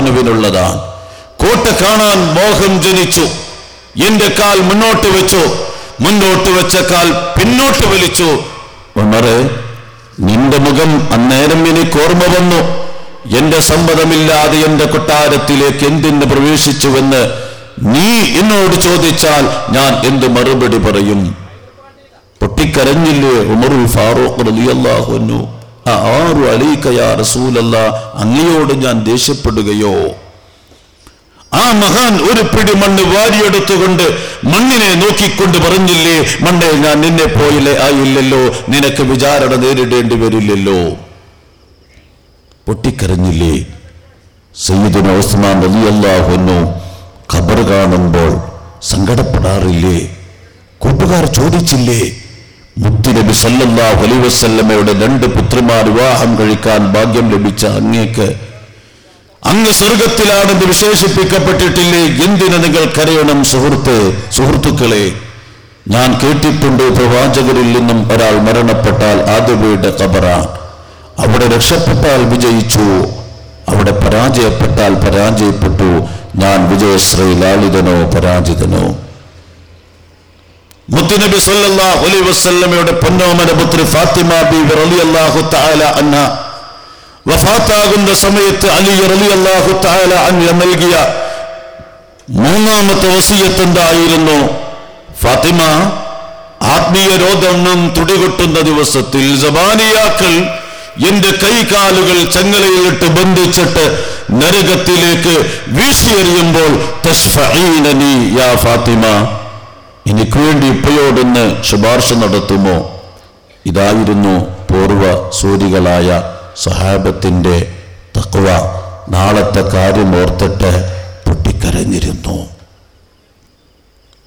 റളിയല്ലാഹുനുവിനുള്ളതാണ് കോട്ട കാണാൻ മോഹം ജനിച്ചു. എന്റെ കാൽ മുന്നോട്ട് വെച്ചു. മുന്നോട്ട് വെച്ച കാൽ പിന്നോട്ട് വലിച്ചു. ഉമറെ നിന്റെ മുഖം അന്നേരം എനിക്ക് ഓർമ്മ വന്നു. എന്റെ സമ്മതമില്ലാതെ എന്റെ കൊട്ടാരത്തിലേക്ക് എന്തിന് പ്രവേശിച്ചുവെന്ന് നീ എന്നോട് ചോദിച്ചാൽ ഞാൻ എന്ത് മറുപടി പറയും? പൊട്ടിക്കരഞ്ഞില്ലേ ഉമറുൽ ഫാറൂഖ് റളിയല്ലാഹു അൻഹു? അങ്ങയോട് ഞാൻ ദേഷ്യപ്പെടുകയോ? ആ മഹാൻ ഒരു പിടി മണ്ണ് വാരിയെടുത്തുകൊണ്ട് മണ്ണിനെ നോക്കിക്കൊണ്ട് പറഞ്ഞില്ലേ മണ്ണെ ഞാൻ നിന്നെ പോയില്ലേ ആയില്ലല്ലോ നിനക്ക് വിചാരണ നേരിടേണ്ടി വരില്ലല്ലോ. പൊട്ടിക്കരഞ്ഞില്ലേ? സയ്യിദിന് ഓസ്മാൻ അലി അൻഹു ഖബർ കാണുമ്പോൾ സങ്കടപ്പെടാറില്ലേ? കൂട്ടുകാർ ചോദിച്ചില്ലേ? മുത്തുനബി സല്ലല്ലാഹു അലൈഹി വസല്ലമയുടെ രണ്ട് പുത്രിമാർ വിവാഹം കഴിക്കാൻ ഭാഗ്യം ലഭിച്ച അങ്ങേക്ക് അങ്ങ് സ്വർഗത്തിലാണെന്ന് വിശേഷിപ്പിക്കപ്പെട്ടിട്ടില്ലേ? എന്തിന് നിങ്ങൾ കരയണം സുഹൃത്ത് സുഹൃത്തുക്കളെ? ഞാൻ കേട്ടിട്ടുണ്ട് പ്രവാചകരിൽ നിന്നും ഒരാൾ മരണപ്പെട്ടാൽ ആദ്യവയുടെ കബറാണ് അവിടെ രക്ഷപ്പെട്ടാൽ വിജയിച്ചു. അവിടെ പരാജയപ്പെട്ടാൽ പരാജയപ്പെട്ടു. ഞാൻ വിജയശ്രീ ലാളിതനോ പരാജിതനോ. മുത്തുനബി സല്ലല്ലാഹു അലൈഹി വസല്ലമയുടെ പൊന്നോമന പുത്രി ഫാത്തിമ ബീവി റളിയല്ലാഹു തആല അന്ന വഫാത്താകുന്ന സമയത്ത് അലി റളിയല്ലാഹു തആല അൻഹ നൽകിയ മൂന്നാമത്തെ വസിയത്ത് എന്തായിരുന്നു? ഫാത്തിമ ആത്മീയ രോഗം തുടികൊട്ടുന്ന ദിവസത്തിൽ ജബാനിയാക്കൾ എന്റെ കൈകാലുകൾ ചങ്ങലയിലിട്ട് ബന്ധിച്ചിട്ട് നരകത്തിലേക്ക് വീശിയെറിയുമ്പോൾ ഫാത്തിമ. എനിക്ക് വേണ്ടി ഇപ്പയോടൊന്ന് ശുപാർശ നടത്തുമോ? ഇതായിരുന്നു പൂർവ സൂരികളായ സഹാബത്തിന്റെ തക്വ. നാളത്തെ കാര്യം ഓർത്തിട്ട് പൊട്ടിക്കരഞ്ഞിരുന്നു.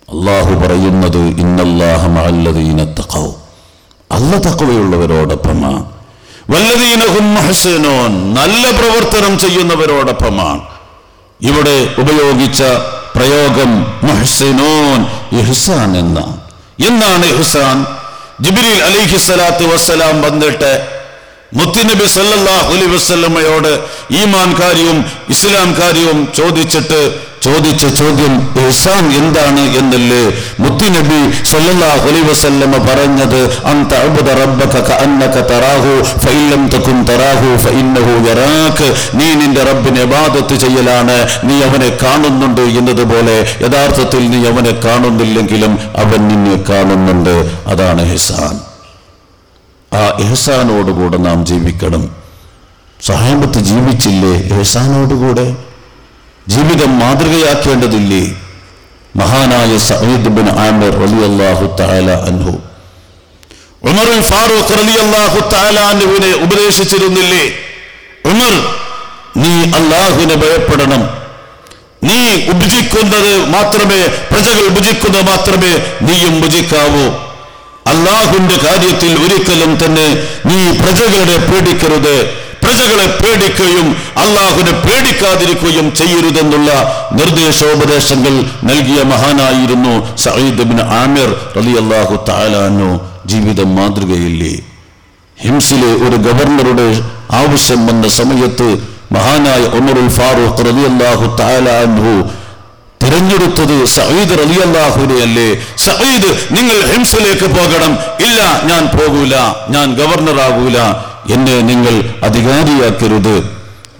അള്ളാഹു പറയുന്നത് ഇന്നല്ലാഹ മഅല്ലദീന തഖൗ. അല്ല തക്കവയുള്ളവരോടൊപ്പമാണ് വല്ലതീനഹും മുഹ്സിനൂൻ നല്ല പ്രവർത്തനം ചെയ്യുന്നവരോടൊപ്പമാണ് ഇവിടെ ഉപയോഗിച്ച പ്രയോഗം മുഹ്സിനൂൻ ഇഹ്സാൻ എന്ന. എന്താണ് ഇഹ്സാൻ? ജിബ്രീൽ അലിഹി സ്വലാത്തു വസ്സലാം വന്നിട്ട് മുത്തുനബി സല്ലാഹു അലൈഹി വസല്ലമയോട് ഈമാൻ കാര്യവും ഇസ്ലാം കാര്യവും ചോദിച്ചിട്ട് ചോദിച്ച ചോദ്യം ഇഹ്സാൻ എന്താണ്? എന്നല്ലേ മുത്തുനബി സല്ലല്ലാഹു അലൈഹി വസല്ലമ പറഞ്ഞത് അൻ തഅബുദ റബ്ബക കഅന്നക തറാഹു തറാഹു യറാക നീ നിന്റെ റബ്ബിനെ ഇബാദത്ത് ചെയ്യലാണ് നീ അവനെ കാണുന്നുണ്ട് എന്നതുപോലെ യഥാർത്ഥത്തിൽ നീ അവനെ കാണുന്നില്ലെങ്കിലും അവൻ നിന്നെ കാണുന്നുണ്ട്. അതാണ് ഇഹ്സാൻ. ആ എഹ്സാനോടുകൂടെ നാം ജീവിക്കണം. സഹാബത്ത് ജീവിച്ചില്ലേ എഹ്സാനോടുകൂടെ ജീവിതം മാതൃകയാക്കേണ്ടതില്ലേ? മഹാനായ സയ്യിദ് ആമിർ റളിയല്ലാഹു തആല അൻഹു. ഉമറുൽ ഫാറൂഖ് റളിയല്ലാഹു തആല ഉപദേശിച്ചിരുന്നില്ലേ? ഉമർ നീ അള്ളാഹുവിനെ ഭയപ്പെടണം. നീ ഉപജിക്കുന്നത് മാത്രമേ പ്രജകൾ ഉപജിക്കുന്നത് മാത്രമേ നീയും ഭുജിക്കാവൂ അള്ളാഹുവിന്റെ കാര്യത്തിൽ ഒരിക്കലും തന്നെ നീ പ്രജകളെ പേടിക്കരുത്. പ്രജകളെ പേടിക്കുകയും അള്ളാഹുവിനെ പേടിക്കാതിരിക്കുകയും ചെയ്യരുതെന്നുള്ള നിർദ്ദേശോപദേശങ്ങൾ നൽകിയ മഹാനായിരുന്നു സയ്യിദ് ബിൻ ആമിർ അള്ളാഹു താലാനു ജീവിതം മാതൃകയില്ലേ? ഹിംസിലെ ഒരു ഗവർണറുടെ ആവശ്യം വന്ന സമയത്ത് മഹാനായ ഉമറുൽ ഫാറൂഖ് റളിയല്ലാഹു അള്ളാഹു അൻഹു തിരഞ്ഞെടുത്തത് സയ്യിദ് റളിയല്ലാഹുവിനെ അല്ലേ? സയ്യിദ് നിങ്ങൾ ഹിംസിലേക്ക് പോകണം. ഇല്ല ഞാൻ പോകൂല. ഞാൻ ഗവർണർ ഗവർണറാകൂല. എന്നെ നിങ്ങൾ അധികാരിയാക്കരുത്.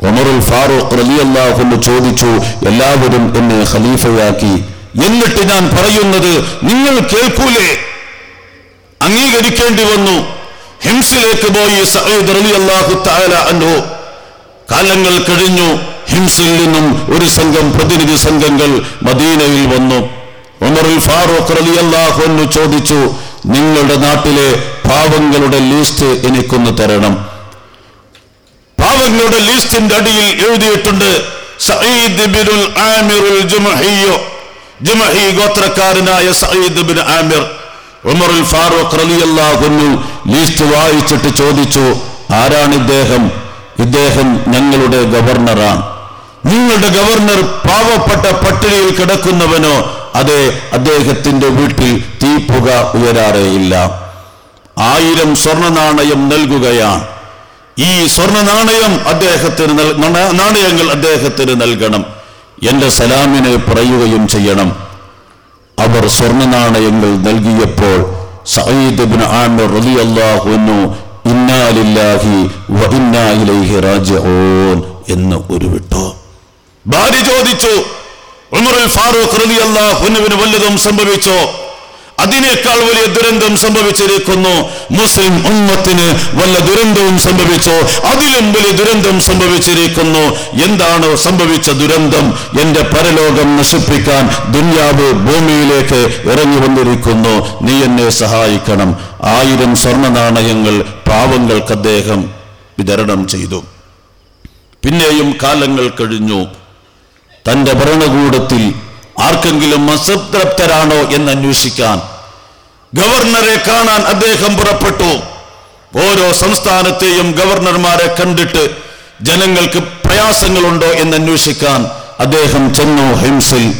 ഒമറുൽ ഫാറൂഖ് റളിയല്ലാഹു ചോദിച്ചു എല്ലാവരും എന്നെ ഖലീഫയാക്കി. എന്നിട്ട് ഞാൻ പറയുന്നത് നിങ്ങൾ കേൾക്കൂലേ? അംഗീകരിക്കേണ്ടി വന്നു. ഹിംസിലേക്ക് പോയി സഹേദ് റലി അള്ളാഹു തആല അൻഹു. കാലങ്ങൾ കഴിഞ്ഞു ഹിംസിൽ നിന്നും ഒരു സംഘം പ്രതിനിധി സംഘങ്ങൾ മദീനയിൽ വന്നു. ഉമറുൽ ഫാറൂഖ് റലി അള്ളാഹു ചോദിച്ചു നിങ്ങളുടെ നാട്ടിലെ പാവങ്ങളുടെ ലിസ്റ്റ് എനിക്കൊന്ന് തരണം. പാവങ്ങളുടെ ലിസ്റ്റിന്റെ അടിയിൽ എഴുതിയിട്ടുണ്ട് സഈദ് ബിനുൽ ആമിറുൽ ജുമഹിയോ ജുമഹി ഗോത്രക്കാരനായ സഈദ് ബിൻ ആമിർ. ഉമറുൽ ഫാറൂഖ് റളിയല്ലാഹു ലിസ്റ്റ് വായിച്ചിട്ട് ചോദിച്ചു ആരാണ് ഇദ്ദേഹം? ഇദ്ദേഹം ഞങ്ങളുടെ ഗവർണറാണ്. നിങ്ങളുടെ ഗവർണർ പാവപ്പെട്ട പട്ടിണിയിൽ കിടക്കുന്നവനോ? അതെ അദ്ദേഹത്തിന്റെ വീട്ടിൽ തീപ്പുക ഉയരാറേയില്ല ആയിരം സ്വർണ നാണയം നൽകുകയാണ്. ഈ സ്വർണ നാണയം അദ്ദേഹത്തിന് നാണയങ്ങൾ അദ്ദേഹത്തിന് നൽകണം. എന്റെ സലാമിനെ പറയുകയും ചെയ്യണം. അവർ സ്വർണ നാണയങ്ങൾ നൽകിയപ്പോൾ സഈദ് ഇബ്നു ആമിർ വ ഇന്നാ ഇലൈഹി റാജിഊൻ എന്ന് ഉരുവിട്ടു. ഭാര്യ ചോദിച്ചു ഉമറുൽ ഫാറൂഖ് റളിയല്ലാഹു അൻഹുവിന് വല്ലതും സംഭവിച്ചോ? അതിനേക്കാൾ വലിയ ദുരന്തം സംഭവിച്ചിരിക്കുന്നു. മുസ്ലിം ഉമ്മത്തിന് വല്ല ദുരന്തവും സംഭവിച്ചോ? അതിലും വലിയ ദുരന്തം സംഭവിച്ചിരിക്കുന്നു. എന്താണ് സംഭവിച്ച ദുരന്തം? എന്റെ പരലോകം നശിപ്പിക്കാൻ ദുന്യാവ് ഭൂമിയിലേക്ക് ഇറങ്ങി വന്നിരിക്കുന്നു നീ എന്നെ സഹായിക്കണം. ആയിരം സ്വർണ നാണയങ്ങൾ പാവങ്ങൾക്ക് അദ്ദേഹം വിതരണം ചെയ്തു. പിന്നെയും കാലങ്ങൾ കഴിഞ്ഞു. തന്റെ ഭരണകൂടത്തിൽ ആർക്കെങ്കിലും അസംതൃപ്തരാണോ എന്ന് അന്വേഷിക്കാൻ ഗവർണറെ കാണാൻ അദ്ദേഹം പുറപ്പെട്ടു. ഓരോ സംസ്ഥാനത്തെയും ഗവർണർമാരെ കണ്ടിട്ട് ജനങ്ങൾക്ക് പ്രയാസങ്ങളുണ്ടോ എന്ന് അന്വേഷിക്കാൻ അദ്ദേഹം ചെന്നു. ഹിംസിൽ.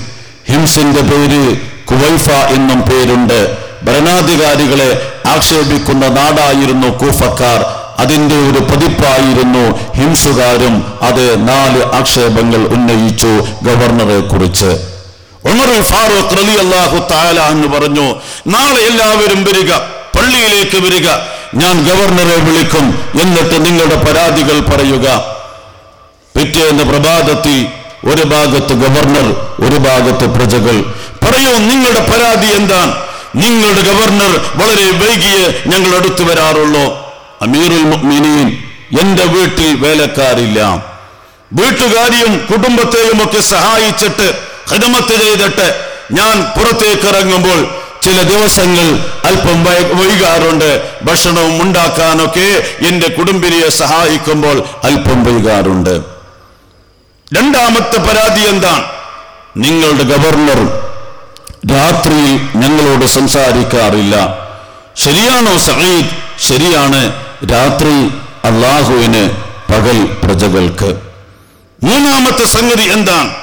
ഹിംസിന്റെ പേര് കുവൈഫ എന്നും പേരുണ്ട്. ഭരണാധികാരികളെ ആക്ഷേപിക്കുന്ന നാടായിരുന്നു കൂഫക്കാർ. അതിന്റെ ഒരു പതിപ്പായിരുന്നു ഹിംസുകാരും. അത് നാല് ആക്ഷേപങ്ങൾ ഉന്നയിച്ചു ഗവർണറെ കുറിച്ച്. ഉമറുൽ ഫാറൂഖ് റളിയല്ലാഹു തആല എന്ന് പറഞ്ഞു നാളെ എല്ലാവരും വരിക പള്ളിയിലേക്ക് വരിക. ഞാൻ ഗവർണറെ വിളിക്കും എന്നിട്ട് നിങ്ങളുടെ പരാതികൾ പറയുക. പിറ്റേന്ന് പ്രഭാതത്തിൽ ഒരു ഭാഗത്ത് ഗവർണർ ഒരു ഭാഗത്ത് പ്രജകൾ. പറയൂ നിങ്ങളുടെ പരാതി എന്താണ്? നിങ്ങളുടെ ഗവർണർ വളരെ വൈകിയെ ഞങ്ങൾ അടുത്തു വരാറുള്ളൂ. അമീറുൽ മുഅ്മിനീൻ എന്റെ വീട്ടിൽ വേലക്കാരില്ല. വീട്ടുകാരിയും കുടുംബത്തെയും ഒക്കെ സഹായിച്ചിട്ട് ഹിദമത്ത് ചെയ്തിട്ട് ഞാൻ പുറത്തേക്ക് ഇറങ്ങുമ്പോൾ ചില ദിവസങ്ങൾ അല്പം വൈകാറുണ്ട്. ഭക്ഷണവും ഉണ്ടാക്കാനൊക്കെ എന്റെ കുടുംബിനിയെ സഹായിക്കുമ്പോൾ അല്പം വൈകാറുണ്ട്. രണ്ടാമത്തെ പരാതി എന്താണ്? നിങ്ങളുടെ ഗവർണർ രാത്രിയിൽ ഞങ്ങളോട് സംസാരിക്കാറില്ല. ശരിയാണോ സഹീദ് ശരിയാണ്. രാത്രി അള്ളാഹുവിന് പകൽ പ്രജകൾക്ക്. മൂന്നാമത്തെ സംഗതി എന്താണ്?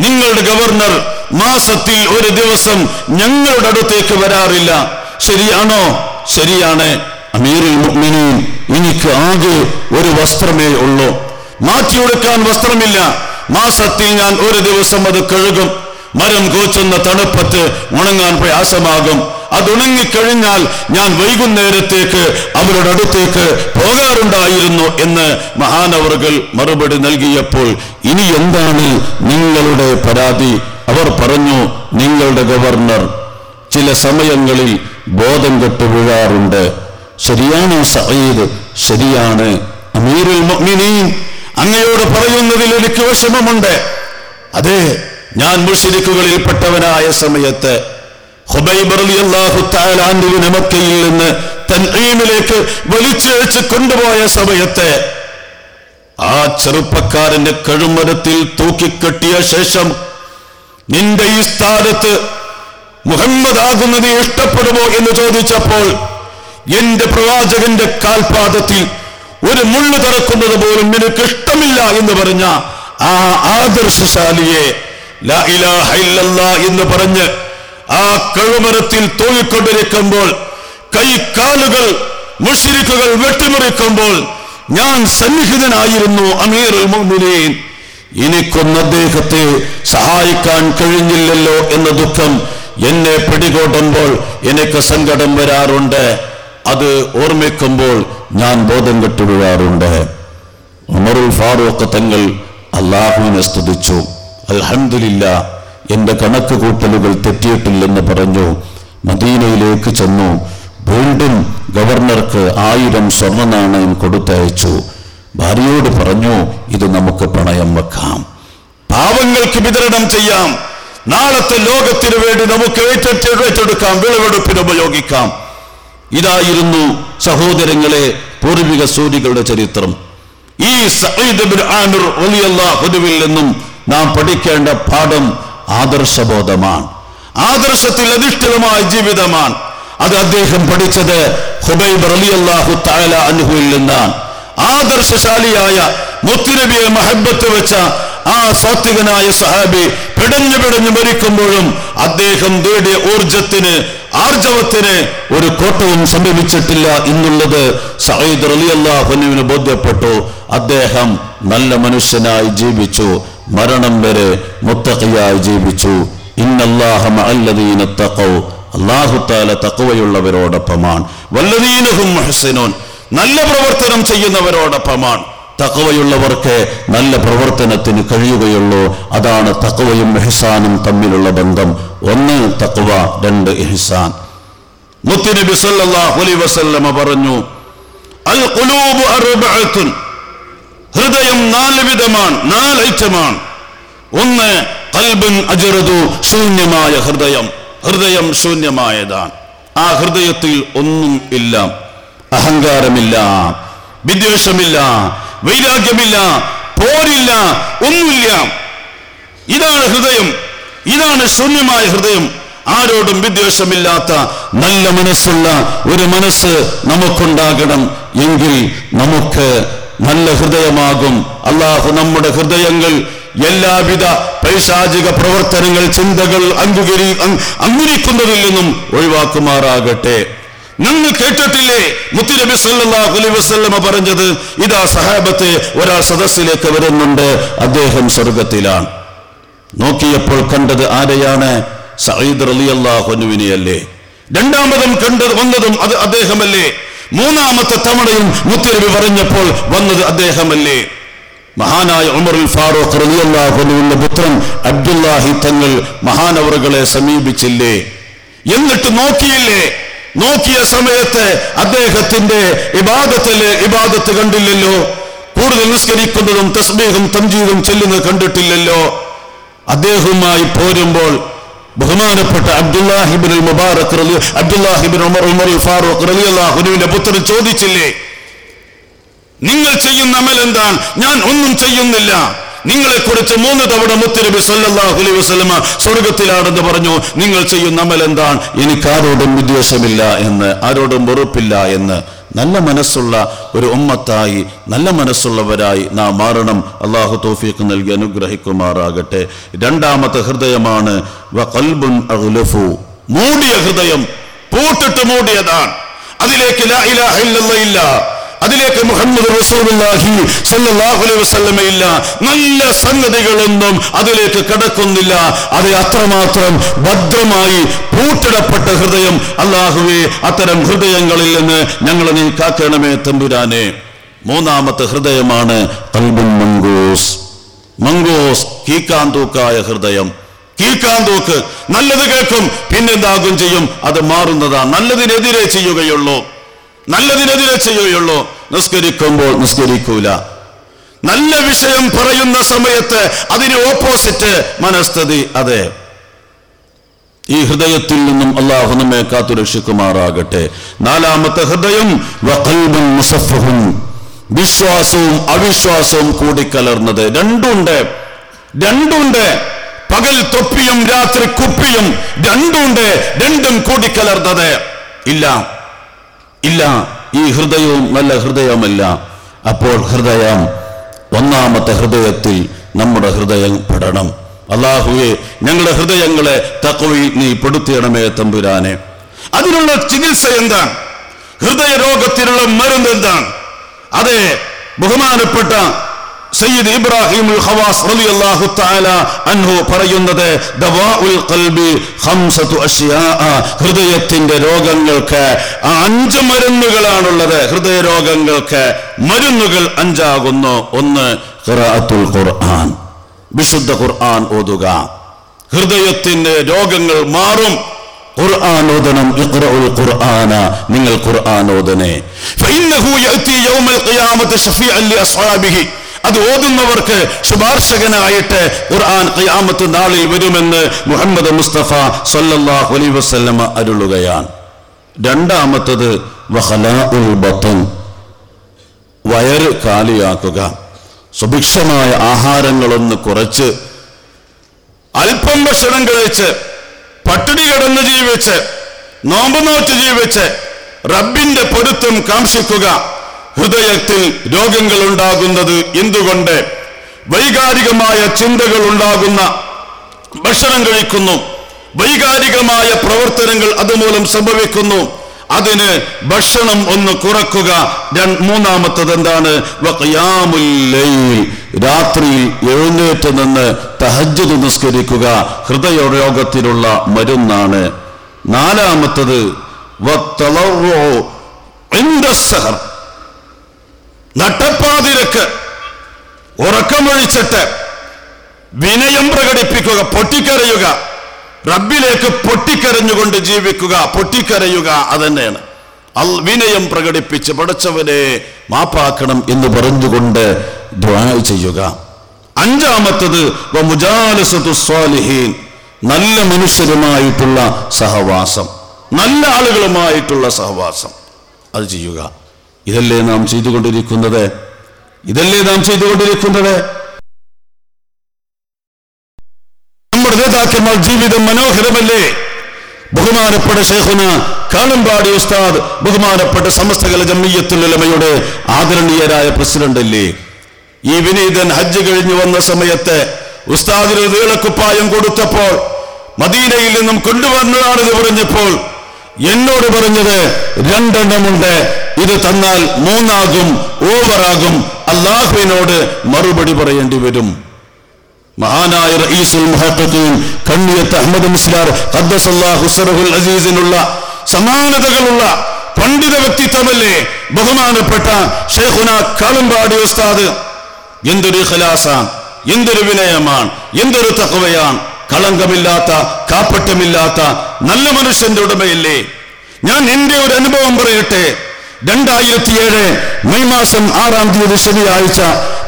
നിങ്ങളുടെ ഗവർണർ മാസത്തിൽ ഒരു ദിവസം ഞങ്ങളുടെ അടുത്തേക്ക് വരാറില്ല. ശരിയാണോ? ശരിയാണ്. അമീറുൽ മുഅ്മിനീൻ എനിക്ക് ആകെ ഒരു വസ്ത്രമേ ഉള്ളൂ. മാറ്റിയെടുക്കാൻ വസ്ത്രമില്ല. മാസത്തിൽ ഞാൻ ഒരു ദിവസം അത് കഴുകും. മരം കോച്ചുന്ന തണുപ്പത്ത് ഉണങ്ങാൻ പ്രയാസമാകും. അത് ഉണങ്ങിക്കഴിഞ്ഞാൽ ഞാൻ വൈകുന്നേരത്തേക്ക് അവരുടെ അടുത്തേക്ക് പോകാറുണ്ടായിരുന്നു എന്ന് മഹാനവറുകൾ മറുപടി നൽകിയപ്പോൾ ഇനി എന്താണ് നിങ്ങളുടെ പരാതി? അവർ പറഞ്ഞു നിങ്ങളുടെ ഗവർണർ ചില സമയങ്ങളിൽ ബോധം കെട്ട് വീഴാറുണ്ട്. ശരിയാണ് സയ്യിദ് ശരിയാണ്. മുഅ്മിനീൻ അങ്ങയോട് പറയുന്നതിൽ എനിക്ക് വിഷമമുണ്ട്. അതെ ഞാൻ മുഷിരിക്കുകളിൽപ്പെട്ടവനായ സമയത്ത് മക്കയിൽ നിന്ന് തൻഈമിലേക്ക് വലിച്ചിഴച്ച് കൊണ്ടുപോയ സമയത്തെ ആ ചെറുപ്പക്കാരന്റെ കഴുമരത്തിൽ തൂക്കിക്കെട്ടിയ ശേഷം നിന്റെ ഈ സ്ഥാനത്ത് മുഹമ്മദ് ആകുന്നത് ഇഷ്ടപ്പെടുമോ എന്ന് ചോദിച്ചപ്പോൾ എന്റെ പ്രവാചകന്റെ കാൽപാദത്തിൽ ഒരു മുള്ളു തറക്കുന്നത് പോലും നിനക്ക് ഇഷ്ടമില്ല എന്ന് പറഞ്ഞ ആ ആദർശശാലിയെ എന്ന് പറഞ്ഞ് ആ കഴുമരത്തിൽ തൂങ്ങിക്കൊണ്ടിരിക്കുമ്പോൾ കൈക്കാലുകൾ മുഷിരിക്കുകൾ വെട്ടിമുറിക്കുമ്പോൾ ഞാൻ സന്നിഹിതനായിരുന്നു അമീർ മുഅ്മിനീൻ. എനിക്കൊന്ന് അദ്ദേഹത്തെ സഹായിക്കാൻ കഴിഞ്ഞില്ലല്ലോ എന്ന ദുഃഖം എന്നെ പിടികൂടുമ്പോൾ എനിക്ക് സങ്കടം വരാറുണ്ട്. അത് ഓർമ്മിക്കുമ്പോൾ ഞാൻ ബോധം കെട്ടു വീഴാറുണ്ട് ഉമറുൽ ഫാറൂഖ് തങ്ങൾ അള്ളാഹുവിനെ സ്തുതിച്ചു. അൽഹംദുലില്ല എന്റെ കണക്ക് കൂട്ടലുകൾ തെറ്റിയിട്ടില്ലെന്ന് പറഞ്ഞു മദീനയിലേക്ക് ചെന്നു. വീണ്ടും ഗവർണർക്ക് ആയിരം സ്വർണ നാണയം കൊടുത്തയച്ചു. ഭാര്യയോട് പറഞ്ഞു ഇത് നമുക്ക് പണയം വെക്കാം. പാവങ്ങൾക്ക് വിതരണം ചെയ്യാം. നാളത്തെ ലോകത്തിനു വേണ്ടി നമുക്ക് ഏറ്റെടുക്കാം വിളവെടുപ്പിന് ഉപയോഗിക്കാം. ഇതായിരുന്നു സഹോദരങ്ങളെ പൂർവിക സൂര്യകളുടെ ചരിത്രം. ഈ ബിൻ ആമിർ നിന്നും നാം പഠിക്കേണ്ട പാഠം ആദർശബോധമാണ്. ആദർശത്തിൽ അധിഷ്ഠിതമായ ജീവിതമാണ്. അത് അദ്ദേഹം പഠിച്ചത് ഹുബൈബ് റളിയല്ലാഹു താല അനുഹുവിൽ നിന്നാണ്. ആദർശശാലിയായ മുത്തുനബിയെ മഹബത്ത് വെച്ച ആ സാത്വികനായ സഹാബി പിടഞ്ഞു പിടഞ്ഞു മരിക്കുമ്പോഴും അദ്ദേഹം നേടിയ ഊർജത്തിന് ആർജവത്തിന് ഒരു കോട്ടവും സംഭവിച്ചിട്ടില്ല എന്നുള്ളത് സയ്യിദ് റലിയല്ലാഹുനുവിന് ബോധ്യപ്പെട്ടു. അദ്ദേഹം നല്ല മനുഷ്യനായി ജീവിച്ചു. മരണം വരെ മുത്തഖിയായി ജീവിച്ചു. തആല തഖവയുള്ളവരോടൊപ്പമാണ്. വല്ലദീനഹും മുഹ്സിനൂൻ. നല്ല പ്രവർത്തനം ചെയ്യുന്നവരോടൊപ്പമാണ്. തക്കവയുള്ളവർക്ക് നല്ല പ്രവർത്തനത്തിന് കഴിയുകയുള്ളൂ. അതാണ് തക്കവയും ഇഹ്സാനും തമ്മിലുള്ള ബന്ധം. ഒന്ന് തക്കവ രണ്ട് ഇഹ്സാൻ. മുത്തുനബി സല്ലല്ലാഹു അലൈഹി വസല്ലമ പറഞ്ഞു അൽ ഹൃദയം നാല് വിധമാണ് നാല് ഐറ്റമാണ്. ഒന്ന് കൽബിൻ അജറതു ശൂന്യമായ ഹൃദയം ഹൃദയം ശൂന്യമായതാണ്. ആ ഹൃദയത്തിൽ ഒന്നും ഇല്ല അഹങ്കാരമില്ല വിദ്വേഷമില്ല വൈരാഗ്യമില്ല പോരില്ല ഒന്നുമില്ല. ഇതാണ് ഹൃദയം ഇതാണ് ശൂന്യമായ ഹൃദയം. ആരോടും വിദ്വേഷമില്ലാത്ത നല്ല മനസ്സുള്ള ഒരു മനസ്സ് നമുക്കുണ്ടാകണം എങ്കിൽ നമുക്ക് നല്ല ഹൃദയമാകും. അള്ളാഹു നമ്മുടെ ഹൃദയങ്ങൾ എല്ലാവിധ പൈശാചിക പ്രവർത്തനങ്ങൾ ചിന്തകൾ അംഗീകരി അംഗീകരിക്കുന്നതിൽ നിന്നും ഒഴിവാക്കുമാറാകട്ടെ. നിങ്ങൾ കേട്ടിട്ടില്ലേ? മുത്തുനബി സല്ലല്ലാഹു അലൈഹി വസല്ലമ പറഞ്ഞത് ഇതാ സഹാബത്തെ ഒരാൾ സദസ്സിലേക്ക് വരുന്നുണ്ട് അദ്ദേഹം സ്വർഗത്തിലാണ്. നോക്കിയപ്പോൾ കണ്ടത് ആരെയാണ്? സയ്യിദ് അള്ളാഹുനുവിനെയല്ലേ രണ്ടാമതും കണ്ടത് വന്നതും അത് അദ്ദേഹമല്ലേ. മൂന്നാമത്തെ തവണയും മുത്തുനബി പറഞ്ഞപ്പോൾ വന്നത് അദ്ദേഹമല്ലേ? മഹാനായ ഉമറുൽ ഫാറൂഖ് റളിയല്ലാഹുവിന്റെ പുത്രൻ അബ്ദുല്ലാഹി തങ്ങൾ മഹാനവറുകളെ സമീപിച്ചില്ലേ? എന്നിട്ട് നോക്കിയില്ലേ? നോക്കിയ സമയത്ത് അദ്ദേഹത്തിന്റെ ഇബാദത്തിലെ ഇബാദത്ത് കണ്ടില്ലല്ലോ. കൂടുതൽ നിസ്കരിക്കുന്നതും തസ്ബീഹും തംജീദും ചെല്ലുന്നത് കണ്ടിട്ടില്ലല്ലോ. അദ്ദേഹവുമായി പോരുമ്പോൾ ബഹുമാനപ്പെട്ട അബ്ദുല്ലാഹിബിൻ മുബാറക് റലി അബ്ദുല്ലാഹിബിൻ ഉമർ ഉമർ ഫാറൂഖ് റളിയല്ലാഹുവിന്റെ പുത്രൻ ചോദിച്ചില്ലേ? നിങ്ങൾ ചെയ്യുന്ന അമൽ എന്താണ്? ഞാൻ ഒന്നും ചെയ്യുന്നില്ല. നിങ്ങളെ കുറിച്ച് മൂന്ന് തവണ മുത്തരബി സല്ലല്ലാഹു വസ്ലമ സ്വർഗത്തിലാണെന്ന് പറഞ്ഞു. നിങ്ങൾ ചെയ്യുന്ന അമൽ എന്താണ്? എനിക്ക് ആരോടും വിദ്വേഷമില്ല എന്ന് ആരോടും വെറുപ്പില്ല എന്ന്. നല്ല മനസ്സുള്ള ഒരു ഉമ്മത്തായി നല്ല മനസ്സുള്ളവരായി നാം മാറണം. അള്ളാഹു തോഫീക്ക് നൽകി അനുഗ്രഹിക്കുമാറാകട്ടെ. രണ്ടാമത്തെ ഹൃദയമാണ് മൂടിയ ഹൃദയം പൂട്ടിട്ട് മൂടിയതാണ്. അതിലേക്ക് ഇല്ല. അതിലേക്ക് മുഹമ്മദ് റസൂലുള്ളാഹി സ്വല്ലല്ലാഹു അലൈഹി വസല്ലമ ഇല്ല. നല്ല സംഗതികളൊന്നും അതിലേക്ക് കടക്കുന്നില്ല. അത് അത്രമാത്രം ഭദ്രമായി പൂട്ടിടപ്പെട്ട ഹൃദയം അള്ളാഹുവെ അത്തരം ഹൃദയങ്ങളിൽ നിന്ന് ഞങ്ങളെ നീ കാക്കണമേ തമ്പുരാനെ. മൂന്നാമത്തെ ഹൃദയമാണ് കൽബുൻ മംഗൂസ് മംഗൂസ് കീക്കാന്തൂക്കായ ഹൃദയം. കീക്കാന്തൂക്ക് നല്ലത് കേൾക്കും പിന്നെന്താകും ചെയ്യും? അത് മാറുന്നതാ നല്ലതിനെതിരെ ചെയ്യുകയുള്ളൂ. നല്ലതിനെതിരെ ചെയ്യുകയുള്ളൂ. നിസ്കരിക്കുമ്പോൾ നിസ്കരിക്കൂല. നല്ല വിഷയം പറയുന്ന സമയത്ത് അതിന് ഓപ്പോസിറ്റ് മനസ്ഥിതി അതെ. ഈ ഹൃദയത്തിൽ നിന്നും അള്ളാഹു നമ്മെ കാത്തുരക്ഷിക്കുമാറാകട്ടെ. നാലാമത്തെ ഹൃദയം മുസഫഹുൻ വിശ്വാസവും അവിശ്വാസവും കൂടിക്കലർന്നത് രണ്ടുണ്ട്. രണ്ടുണ്ട്. പകൽ തൊപ്പിയും രാത്രി കുപ്പിയും രണ്ടുണ്ട്. രണ്ടും കൂടിക്കലർന്നത് ഇല്ല. ഇല്ല ഈ ഹൃദയവും നല്ല ഹൃദയമല്ല അപ്പോൾ ഹൃദയം ഒന്നാമത്തെ ഹൃദയത്തിൽ നമ്മുടെ ഹൃദയം പെടണം. അള്ളാഹുവെ ഞങ്ങളുടെ ഹൃദയങ്ങളെ തക്കവയിൽ നീ പെടുത്തിയണമേ തമ്പുരാനെ. അതിനുള്ള ചികിത്സ എന്താണ് ഹൃദയ രോഗത്തിനുള്ള മരുന്ന് എന്താണ്? അതെ ബഹുമാനപ്പെട്ട സയ്യിദ് ഇബ്രാഹിം ഖവാസ് റളിയല്ലാഹു തആല അൻഹു പറയുന്നത് ദവാഉൽ ഖൽബി ഖംസതു അഷ്യാ ഹൃദയത്തിന്റെ രോഗങ്ങൾക്ക് അഞ്ച് മരുന്നുകളാണുള്ളത്. ഹൃദയ രോഗങ്ങൾക്ക് മരുന്നുകൾ അഞ്ചാകുന്നു. ഒന്ന് ഖിറാഅത്തുൽ ഖുർആൻ. വിശുദ്ധ ഖുർആൻ ഓതുക. ഹൃദയത്തിന്റെ രോഗങ്ങൾ മാറും. ഖുർആൻ ഓതണം. ഇഖ്റഉൽ ഖുർആന. നിങ്ങൾ ഖുർആൻ ഓതണേ. ഫഇന്നഹു യഅതി യൗമൽ ഖിയാമത്തി ശഫീഅൻ ലിഅസ്ഹാബിഹി അത് ഓതുന്നവർക്ക് ശുപാർശകനായിട്ട് ഖുർആൻ ഖിയാമത്ത് നാളിൽ വരുമെന്ന് മുഹമ്മദ് മുസ്തഫ സല്ലല്ലാഹു അലൈഹി വസല്ലമ അരുളുകയാണ്. രണ്ടാമത്തത് വയറ് കാലിയാക്കുക. സുഭിക്ഷമായ ആഹാരങ്ങളൊന്ന് കുറച്ച് അല്പം ഭക്ഷണം കഴിച്ച് പട്ടിണി കിടന്ന് ജീവിച്ച് നോമ്പ് നോറ്റ് ജീവിച്ച് റബ്ബിന്റെ പൊരുത്തം കാംക്ഷിക്കുക. ഹൃദയത്തിൽ രോഗങ്ങൾ ഉണ്ടാകുന്നത് എന്തുകൊണ്ട്? വൈകാരികമായ ചിന്തകൾ ഉണ്ടാകുന്ന ഭക്ഷണം കഴിക്കുന്നു. വൈകാരികമായ പ്രവർത്തനങ്ങൾ അതുമൂലം സംഭവിക്കുന്നു. അതിന് ഭക്ഷണം ഒന്ന് കുറക്കുക. മൂന്നാമത്തത് എന്താണ്. രാത്രിയിൽ എഴുന്നേറ്റ് നിന്ന് തഹജ്ജത് നിസ്കരിക്കുക. ഹൃദയ രോഗത്തിലുള്ള മരുന്നാണ്. നാലാമത്തത്. നട്ടപ്പാതിരക്ക് ഉറക്കമൊഴിച്ചിട്ട് വിനയം പ്രകടിപ്പിക്കുക പൊട്ടിക്കരയുക. റബ്ബിലേക്ക് പൊട്ടിക്കരഞ്ഞുകൊണ്ട് ജീവിക്കുക പൊട്ടിക്കരയുക അതന്നെയാണ്. അൽ വിനയം പ്രകടിപ്പിച്ച് പടച്ചവനെ മാപ്പാക്കണം എന്ന് പറഞ്ഞുകൊണ്ട് ചെയ്യുക. അഞ്ചാമത്തത് നല്ല മനുഷ്യരുമായിട്ടുള്ള സഹവാസം. നല്ല ആളുകളുമായിട്ടുള്ള സഹവാസം. അത് ചെയ്യുക. ഇതല്ലേ നാം ചെയ്തുകൊണ്ടിരിക്കുന്നത്? ഇതല്ലേ നാം ചെയ്തുകൊണ്ടിരിക്കുന്നത്? നമ്മുടെ നേതാക്കന്മാർ ജീവിതം മനോഹരമല്ലേ? ബഹുമാനപ്പെട്ട ഷെയ്ഖുന കാലമ്പാടി ഉസ്താദ് ബഹുമാനപ്പെട്ട സമസ്തകല ജമ്മിയത്തുലമയുടെ ആദരണീയരായ പ്രസിഡന്റ് അല്ലേ ഈ വിനീതൻ ഹജ്ജ് കഴിഞ്ഞു വന്ന സമയത്ത് ഉസ്താദിന് നീളക്കുപ്പായം കൊടുത്തപ്പോൾ മദീനയിൽ നിന്നും കൊണ്ടുവന്നതാണെന്ന് പറഞ്ഞപ്പോൾ എന്നോട് പറഞ്ഞത് രണ്ടെണ്ണമുണ്ട്. ഇത് തന്നാൽ മൂന്നാകും ഓവറാകും. അള്ളാഹുവിനോട് മറുപടി പറയേണ്ടി വരും. മഹാനായ റഈസുൽ മുഹഖഖീൻ കണ്ണിയത്ത് അഹമ്മദ് മുസ്ലാർ ഖദ്ദസല്ലാഹു സിറഹുൽ അസീസിനുള്ള സമാനതകളുള്ള പണ്ഡിത വ്യക്തിത്വമല്ലേ? ബഹുമാനപ്പെട്ട ഷെയ്ഖുന കാളമ്പാടി ഉസ്താദ്. എന്തൊരു ഇഖ്ലാസാണ് എന്തൊരു വിനയമാണ് എന്തൊരു തഖ്വയാണ്. കളങ്കമില്ലാത്ത കാപ്പറ്റമില്ലാത്ത നല്ല മനുഷ്യന്റെ ഉടമയല്ലേ? ഞാൻ എന്റെ ഒരു അനുഭവം പറയട്ടെ. രണ്ടായിരത്തി ഏഴ് മെയ് മാസം ആറാം തീയതി ശനിയാഴ്ച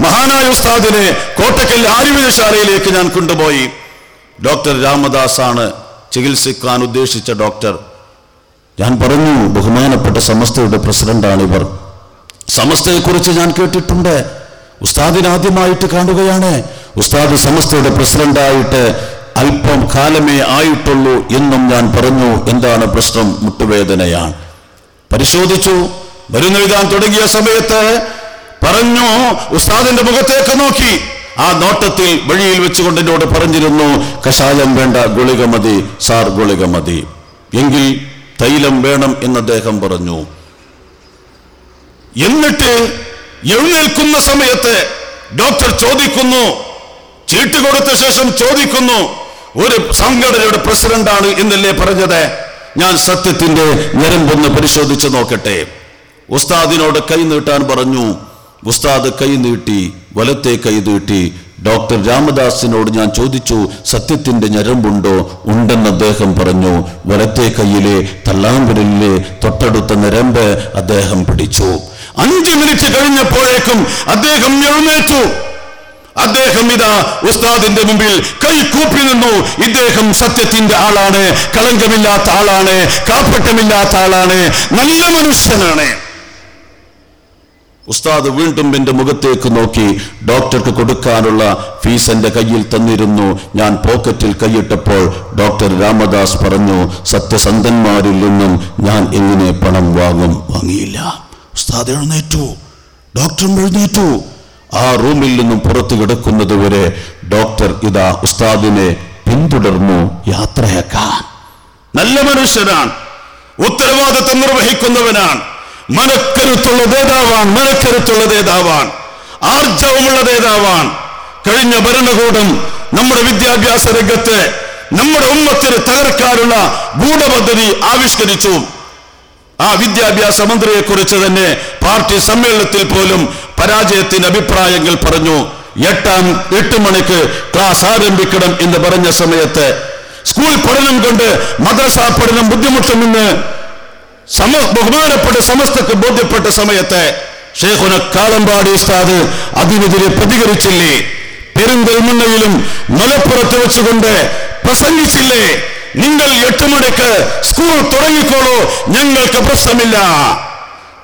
മഹാനായ ഉസ്താദിനെ കോട്ടക്കൽ ആയുർവേദശാലയിലേക്ക് ഞാൻ കൊണ്ടുപോയി. ഡോക്ടർ രാമദാസ് ആണ് ചികിത്സിക്കാൻ ഉദ്ദേശിച്ച ഡോക്ടർ. ഞാൻ പറഞ്ഞു ബഹുമാനപ്പെട്ട സമസ്തയുടെ പ്രസിഡന്റാണ് ഇവർ. സമസ്തയെക്കുറിച്ച് ഞാൻ കേട്ടിട്ടുണ്ട്. ഉസ്താദിനാദ്യമായിട്ട് കാണുകയാണ്. ഉസ്താദ് സമസ്തയുടെ പ്രസിഡന്റായിട്ട് അല്പം കാലമേ ആയിട്ടുള്ളൂ എന്നും ഞാൻ പറഞ്ഞു. എന്താണ് പ്രശ്നം? മുട്ടുവേദനയാണ്. പരിശോധിച്ചു. മരുന്നെഴുതാൻ തുടങ്ങിയ സമയത്ത് പറഞ്ഞു ഉസ്താദിന്റെ മുഖത്തേക്ക് നോക്കി. ആ നോട്ടത്തിൽ വഴിയിൽ വെച്ചുകൊണ്ട് എന്നോട് പറഞ്ഞിരുന്നു കഷായം വേണ്ട ഗുളിക മതി സാർ ഗുളിക മതി. എങ്കിൽ തൈലം വേണം എന്ന് അദ്ദേഹം പറഞ്ഞു. എന്നിട്ട് എഴുന്നേൽക്കുന്ന സമയത്ത് ഡോക്ടർ ചോദിക്കുന്നു ചീട്ട് കൊടുത്ത ശേഷം ചോദിക്കുന്നു ഒരു സംഘടനയുടെ പ്രസിഡന്റാണ് എന്നല്ലേ പറഞ്ഞത്? ഞാൻ സത്യത്തിന്റെ ഞരമ്പൊന്ന് പരിശോധിച്ച് നോക്കട്ടെ. ഉസ്താദിനോട് കൈ നീട്ടാൻ പറഞ്ഞു. ഉസ്താദ് കൈ നീട്ടി വലത്തെ കൈ നീട്ടി. ഡോക്ടർ രാമദാസിനോട് ഞാൻ ചോദിച്ചു സത്യത്തിന്റെ ഞരമ്പുണ്ടോ? ഉണ്ടെന്ന് അദ്ദേഹം പറഞ്ഞു വലത്തെ കൈയിലെ തള്ളാമ്പരലിലെ തൊട്ടടുത്ത ഞരമ്പ് അദ്ദേഹം പിടിച്ചു. അഞ്ചു മിനിറ്റ് കഴിഞ്ഞപ്പോഴേക്കും അദ്ദേഹം എഴുന്നേറ്റു. അദ്ദേഹം ഇതാ ഉസ്താദിന്റെ മുമ്പിൽ കൈ കൂപ്പി നിന്നു. ഇദ്ദേഹം സത്യത്തിന്റെ ആളാണ് കളങ്കമില്ലാത്ത ആളാണ് കാപ്പട്ടമില്ലാത്ത ആളാണ് നല്ല മനുഷ്യനാണ്. ഉസ്താദ് വീണ്ടും എന്റെ മുഖത്തേക്ക് നോക്കി ഡോക്ടർക്ക് കൊടുക്കാനുള്ള ഫീസ് എന്റെ കയ്യിൽ തന്നിരുന്നു. ഞാൻ പോക്കറ്റിൽ കൈയിട്ടപ്പോൾ ഡോക്ടർ രാമദാസ് പറഞ്ഞു സത്യസന്ധന്മാരിൽ നിന്നും ഞാൻ എങ്ങനെ പണം വാങ്ങും? വാങ്ങിയില്ല. ഉസ്താദ് എഴുന്നേറ്റു. ഡോക്ടർ എഴുന്നേറ്റു. ആ റൂമിൽ നിന്നും പുറത്തു കിടക്കുന്നത് വരെ ഡോക്ടർ ഇതാ ഉസ്താദിനെ പിന്തുടർന്നു യാത്രയാക്കാൻ. നല്ല മനുഷ്യനാണ്. ഉത്തരവാദിത്വം നിർവഹിക്കുന്നവനാണ്. മനക്കരുത്തുള്ള നേതാവാണ് മനക്കരുത്തുള്ള നേതാവാണ്. ആർജവമുള്ള നേതാവാണ്. കഴിഞ്ഞ ഭരണകൂടം നമ്മുടെ വിദ്യാഭ്യാസ രംഗത്ത് നമ്മുടെ ഉമ്മത്തിന് തകർക്കാനുള്ള ഗൂഢപദ്ധതി ആവിഷ്കരിച്ചു. ആ വിദ്യാഭ്യാസ മന്ത്രിയെ കുറിച്ച് തന്നെ പാർട്ടി സമ്മേളനത്തിൽ പോലും പരാജയത്തിന്റെ അഭിപ്രായങ്ങൾ പറഞ്ഞു. എട്ടാം എട്ട് മണിക്ക് ക്ലാസ് ആരംഭിക്കണം എന്ന് പറഞ്ഞ സമയത്ത് സ്കൂൾ പഠനം കൊണ്ട് മദ്രസ പഠനം ബുദ്ധിമുട്ടുമെന്ന് സമ ബഹുമാനപ്പെട്ട സമസ്തക്ക് ബോധ്യപ്പെട്ട സമയത്ത് ഷേഖുന കാളമ്പാടി ഉസ്താദ് അതിനെതിരെ പ്രതികരിച്ചില്ലേ? പെരിന്തൽമണ്ണയിലും മലപ്പുറത്ത് വെച്ചുകൊണ്ട് പ്രസംഗിച്ചില്ലേ? നിങ്ങൾ എട്ട് മണിക്ക് സ്കൂൾ തുടങ്ങിക്കോളൂ. ഞങ്ങൾക്ക് പ്രശ്നമില്ല.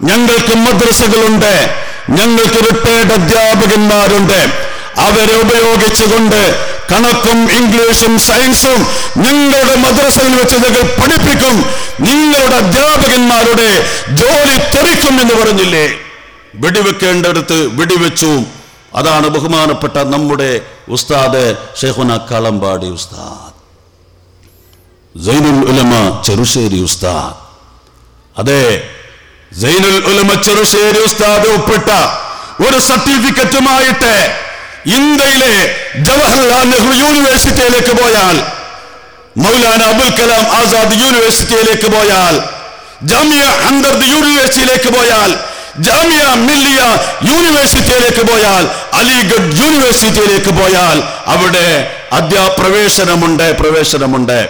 ഞങ്ങൾക്ക് മദ്രസകളുണ്ട്. ഞങ്ങൾക്ക് റിട്ടയർഡ് അധ്യാപകന്മാരുണ്ട്. അവരെ ഉപയോഗിച്ചുകൊണ്ട് കണക്കും ഇംഗ്ലീഷും സയൻസും നിങ്ങളുടെ മദ്രസയിൽ വെച്ച് നിങ്ങൾ പഠിപ്പിക്കും. നിങ്ങളുടെ അധ്യാപകന്മാരുടെ ജോലി തെറിക്കും എന്ന് പറഞ്ഞില്ലേ? വെടിവെക്കേണ്ടടുത്ത് വെടിവെച്ചു. അതാണ് ബഹുമാനപ്പെട്ട നമ്മുടെ ഉസ്താദ് ഷെഹുന കളമ്പാടി ഉസ്താദ്. സൈനുൽ ഉലമ ചെറുശ്ശേരി ഉസ്താദ്. അതെ സൈനുൽ ഉലമ ചെറുശ്ശേരി ഉസ്താദ് ഒപ്പിട്ട ഒരു സർട്ടിഫിക്കറ്റുമായിട്ട് ഇന്ത്യയിലെ ജവഹർലാൽ നെഹ്റു യൂണിവേഴ്സിറ്റിയിലേക്ക് പോയാൽ മൗലാന അബുൽ കലാം ആസാദ് യൂണിവേഴ്സിറ്റിയിലേക്ക് പോയാൽ ജാമിയ ഹംദർദ് യൂണിവേഴ്സിറ്റിയിലേക്ക് പോയാൽ ജാമിയ മില്ലിയ യൂണിവേഴ്സിറ്റിയിലേക്ക് പോയാൽ അലിഗഡ് യൂണിവേഴ്സിറ്റിയിലേക്ക് പോയാൽ അവിടെ അധ്യാപ്രവേശനമുണ്ട് പ്രവേശനമുണ്ട്.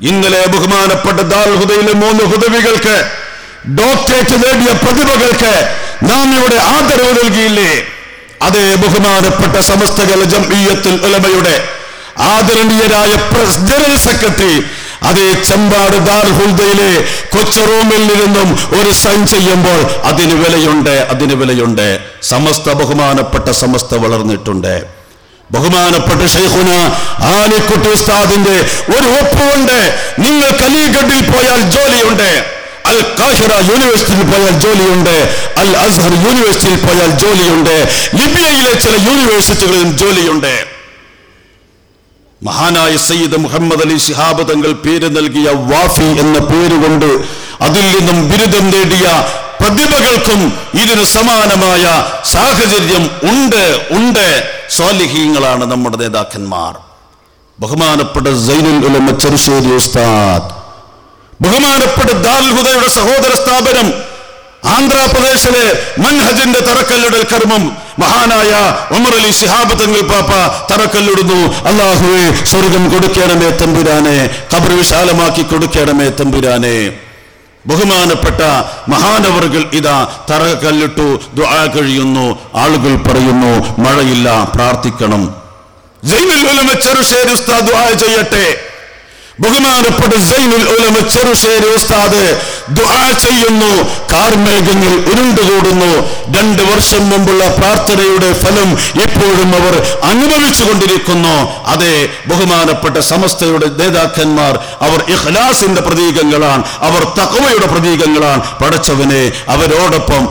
ഇന്നലെ ബഹുമാനപ്പെട്ട ദാൽ ദാൽഹുദയിലെ മൂന്ന് ഹുദവികൾക്ക് ഡോക്ടറേറ്റ് നേടിയ പ്രതിഭകൾക്ക് നാം ഇവിടെ ആദരവ് നൽകിയില്ലേ? അതേ ബഹുമാനപ്പെട്ട സമസ്തകല ജംഇയ്യത്തുൽ ഉലമയുടെ ആദരണീയരായ ജനറൽ സെക്രട്ടറി അതേ ചെമ്പാട് ദാർഹുൽദയിലെ കൊച്ചു റൂമിൽ നിന്നും ഒരു സൈൻ ചെയ്യുമ്പോൾ അതിന് വിലയുണ്ട് അതിന് വിലയുണ്ട്. സമസ്ത ബഹുമാനപ്പെട്ട സമസ്ത വളർന്നിട്ടുണ്ട്. ബഹുമാനപ്പെട്ട ഷെയ്ഖുന ആലിക്കുട്ടി ഉസ്താദിന്റെ ഒരു ഒപ്പുണ്ട്. നിങ്ങൾ കലീഗഡിൽ പോയാൽ ജോലിയുണ്ട്. അൽ കാഹിറ യൂണിവേഴ്സിറ്റിയിൽ പോയാൽ ജോലിയുണ്ട്. അൽ അസ്ഹർ യൂണിവേഴ്സിറ്റിയിൽ പോയാൽ ജോലിയുണ്ട്. ലിബിയയിലെ ചില യൂണിവേഴ്സിറ്റികളിലും ജോലിയുണ്ട്. മഹാനായ സയ്യിദ് മുഹമ്മദ് അലി ശിഹാബ് തങ്ങൾ പേര് നൽകിയ വാഫി എന്ന പേരുകൊണ്ട് അതിൽ നിന്നും ബിരുദം നേടിയ പ്രതിഭകൾക്കും ഇതിന് സമാനമായ സാഹചര്യം ഉണ്ട് ഉണ്ട്. സ്വാലിഹീങ്ങളാണ് നമ്മുടെ നേതാക്കന്മാർ. ബഹുമാനപ്പെട്ട സൈനുൽ ഉലമ ഉസ്താദ്. ബഹുമാനപ്പെട്ട ദാൽഹുദയുടെ സഹോദര സ്ഥാപനം ആന്ധ്രാപ്രദേശിലെ മൻഹജിന്റെ തറക്കല്ലിടൽ കർമ്മം. മഹാനായ ഉമർ അലി ശിഹാബ് തങ്ങൾ പാപ്പ തറക്കല്ലിടുന്നു. അള്ളാഹുവെ സ്വർഗം കൊടുക്കണമേ തമ്പുരാനെ. കബർ വിശാലമാക്കി കൊടുക്കണമേ തമ്പുരാനെ. ബഹുമാനപ്പെട്ട മഹാനവറുകൾ ഇതാ തറകല്ലിട്ടു ദുആ കഴിയുന്നു. ആളുകൾ പറയുന്നു മഴയില്ല പ്രാർത്ഥിക്കണം. ജൈനുൽ ഉലമ ചെറുശ്ശേരി ഉസ്താദ് ദുആ ചെയ്യട്ടെ. ബഹുമാനപ്പെട്ട സൈനുൽ ഉലമ ചെറുശ്ശേരി ഉസ്താദ് ദുആ ചെയ്യുന്നു. കാർമേഘങ്ങൾ ഉരുണ്ടുകൂടുന്നു രണ്ട് വർഷം മുമ്പുള്ള പ്രാർത്ഥനയുടെ ഫലം ഇപ്പോഴും അവർ അനുഭവിച്ചു കൊണ്ടിരിക്കുന്നു. അതെ ബഹുമാനപ്പെട്ട സമസ്തയുടെ നേതാക്കന്മാർ അവർ ഇഖ്ലാസിന്റെ പ്രതീകങ്ങളാണ്. അവർ തഖവയുടെ പ്രതീകങ്ങളാണ്. പഠിച്ചവനെ അവരോടൊപ്പം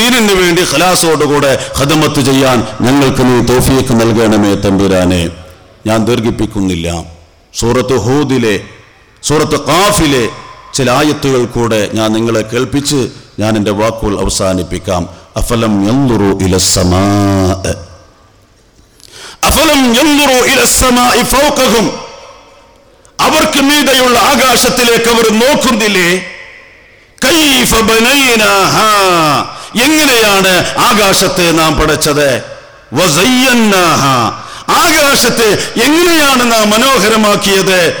ദീനിന് വേണ്ടി ഖലാസോടുകൂടെ ഖദമത്ത് ചെയ്യാൻ ഞങ്ങൾക്ക് നീ തൗഫീഖ് നൽകണമേ തമ്പുരാനെ. ഞാൻ ദീർഘിപ്പിക്കുന്നില്ല. സൂറത്ത് ഹൂദിലെ സൂറത്ത് കാഫിലെ ചില ആയത്തുകൾ കൂടെ ഞാൻ നിങ്ങളെ കേൾപ്പിച്ച് ഞാൻ എന്റെ വാക്കുകൾ അവസാനിപ്പിക്കാം. അഫലം യൻദുറു ഇല അഫലം അവർക്ക് മീതയുള്ള ആകാശത്തിലേക്ക് അവർ നോക്കുന്നില്ലേ? കൈഫ എങ്ങനെയാണ് ആകാശത്തെ നാം പടച്ചത്? ആകാശത്തെ എങ്ങനെയാണ് നാം മനോഹരമാക്കിയത്?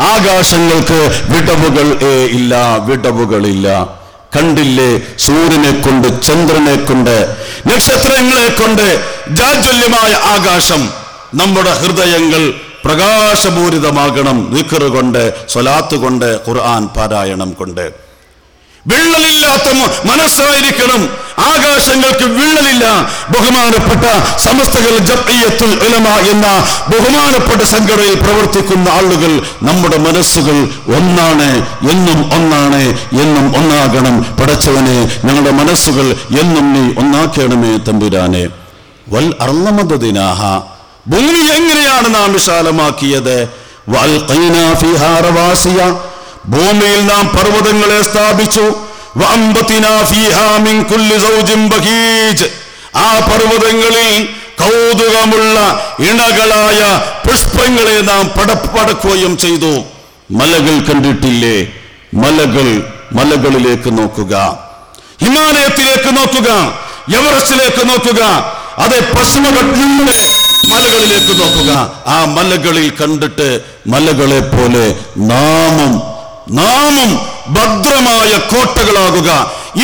ആകാശങ്ങൾക്ക് വിടവുകൾ ഇല്ല വിടവുകളില്ല. കണ്ടില്ലേ? സൂര്യനെ കൊണ്ട് ചന്ദ്രനെ കൊണ്ട് നക്ഷത്രങ്ങളെ കൊണ്ട് ജാജ്വല്യമായ ആകാശം. നമ്മുടെ ഹൃദയങ്ങൾ പ്രകാശപൂരിതമാകണം. നിക്കറുകൊണ്ട് സ്വലാത്ത് കൊണ്ട് ഖുർആൻ പാരായണം കൊണ്ട്. വിള്ളലില്ലാത്ത മനസ്സായിരിക്കണം. ആകാശങ്ങൾക്ക് വിള്ളലില്ല. ബഹുമാനപ്പെട്ട സമസ്തകൾ ഉലമ എന്ന ബഹുമാനപ്പെട്ട സംഘടനയിൽ പ്രവർത്തിക്കുന്ന ആളുകൾ നമ്മുടെ മനസ്സുകൾ ഒന്നാണ്. എന്നും ഒന്നാണ്. എന്നും ഒന്നാകണം. പടച്ചവനെ ഞങ്ങളുടെ മനസ്സുകൾ എന്നും നീ ഒന്നാക്കണമേ തമ്പുരാനെ. വൽ അർണമതദിനാഹ ഭൂമി എങ്ങനെയാണ് നാം വിശാലമാക്കിയത്? വൽ ഫിഹാ റവാസിയ. ഭൂമിയിൽ നാം പർവതങ്ങളെ സ്ഥാപിച്ചു. ആ പർവതങ്ങളിൽ കൗതുകമുള്ള ഇണകളായ പുഷ്പങ്ങളെ നാം പടപ്പടക്കുകയും ചെയ്തു. മലകൾ കണ്ടിട്ടില്ലേ? മലകൾ മലകളിലേക്ക് നോക്കുക. ഹിമാലയത്തിലേക്ക് നോക്കുക. എവറസ്റ്റിലേക്ക് നോക്കുക. അതെ പശ്ചിമഘട്ടങ്ങളുടെ മലകളിലേക്ക് നോക്കുക. ആ മലകളിൽ കണ്ടിട്ട് മലകളെ പോലെ നാമും നാമും ഭദ്രമായ കോട്ടകളാകുക.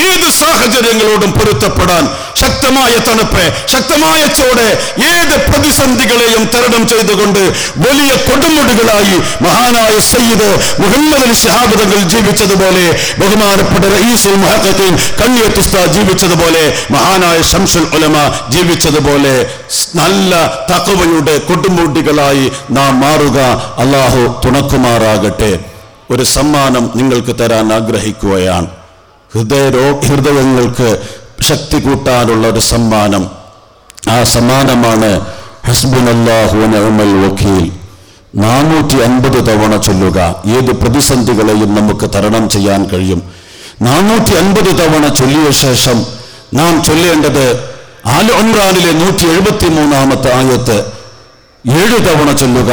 ഏത് സാഹചര്യങ്ങളോടും പൊരുത്തപ്പെടാൻ ശക്തമായ തണുപ്പ് ശക്തമായ ചോട് ഏത് പ്രതിസന്ധികളെയും തരണം ചെയ്തുകൊണ്ട് വലിയ കൊടുമുടികളായി മഹാനായ സയ്യിദ് മുഹമ്മദ് ഷഹാബുദങ്ങൾ ജീവിച്ചതുപോലെ ബഹുമാനപ്പെട്ട റഈസുൽ മുഹഖഖീൻ കണ്ണിയത്തുസ്ത ജീവിച്ചതുപോലെ മഹാനായ ഷംസുൽ ഉലമ ജീവിച്ചതുപോലെ നല്ല തഖവയുടെ കൊടുമുടികളായി നാം മാറുക. അള്ളാഹു തുണക്കുമാറാകട്ടെ. ഒരു സമ്മാനം നിങ്ങൾക്ക് തരാൻ ആഗ്രഹിക്കുകയാണ്. ഹൃദയരോ ഹൃദയങ്ങൾക്ക് ശക്തി കൂട്ടാനുള്ള ഒരു സമ്മാനം. ആ സമ്മാനമാണ് ഹസ്ബുനല്ലാഹു നിഅമൽ വക്കീൽ. നാനൂറ്റി അൻപത് തവണ ചൊല്ലുക. ഏത് പ്രതിസന്ധികളെയും നമുക്ക് തരണം ചെയ്യാൻ കഴിയും. നാനൂറ്റി അൻപത് തവണ ചൊല്ലിയ ശേഷം നാം ചൊല്ലേണ്ടത് ആൽ ഒൻറാനിലെ നൂറ്റി എഴുപത്തി മൂന്നാമത്തെ ആയത്ത്. ഏഴു തവണ ചൊല്ലുക